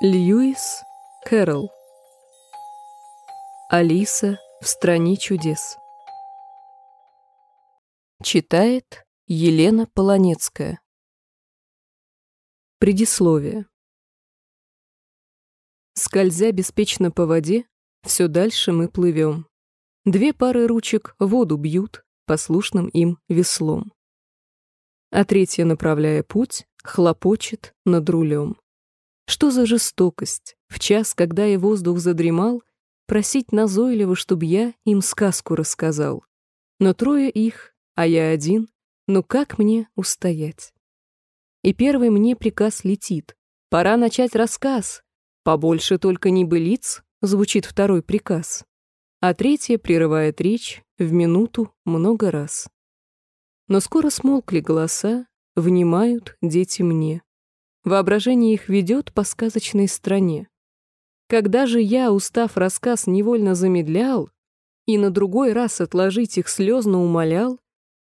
Льюис Кэрролл Алиса в стране чудес Читает Елена Полонецкая Предисловие Скользя беспечно по воде, все дальше мы плывем. Две пары ручек воду бьют послушным им веслом. А третья, направляя путь, хлопочет над рулем. Что за жестокость, в час, когда и воздух задремал, просить назойливо, чтоб я им сказку рассказал. Но трое их, а я один, ну как мне устоять? И первый мне приказ летит. Пора начать рассказ. Побольше только не былиц, звучит второй приказ. А третья прерывает речь в минуту много раз. Но скоро смолкли голоса, внимают дети мне. Воображение их ведет по сказочной стране. Когда же я, устав рассказ, невольно замедлял и на другой раз отложить их слезно умолял,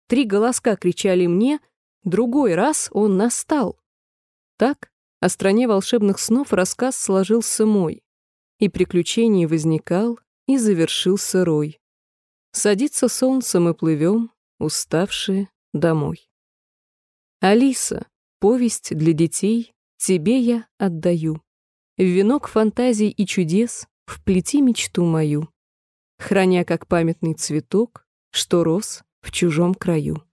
три голоска кричали мне, другой раз он настал. Так о стране волшебных снов рассказ сложился мой, и приключений возникал, и завершился рой. Садится солнце, мы плывем, уставшие, домой. Алиса, Повесть для детей тебе я отдаю. В венок фантазий и чудес вплети мечту мою, храня как памятный цветок, что рос в чужом краю.